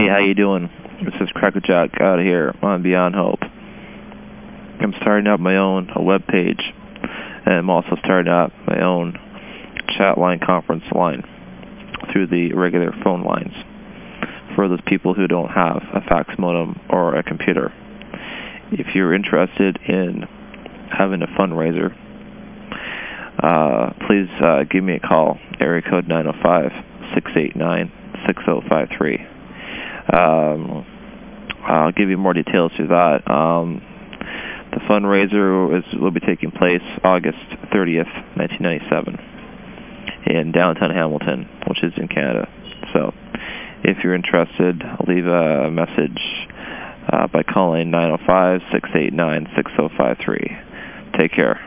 Hey, how you doing? This is Crackerjack out here on Beyond Hope. I'm starting up my own web page, and I'm also starting up my own chat line conference line through the regular phone lines for those people who don't have a fax modem or a computer. If you're interested in having a fundraiser, uh, please uh, give me a call, area code 905-689-6053. Um, I'll give you more details to that. Um, the fundraiser is, will be taking place August 30th, 1997 in downtown Hamilton, which is in Canada. So if you're interested, leave a message uh, by calling 905-689-6053. Take care.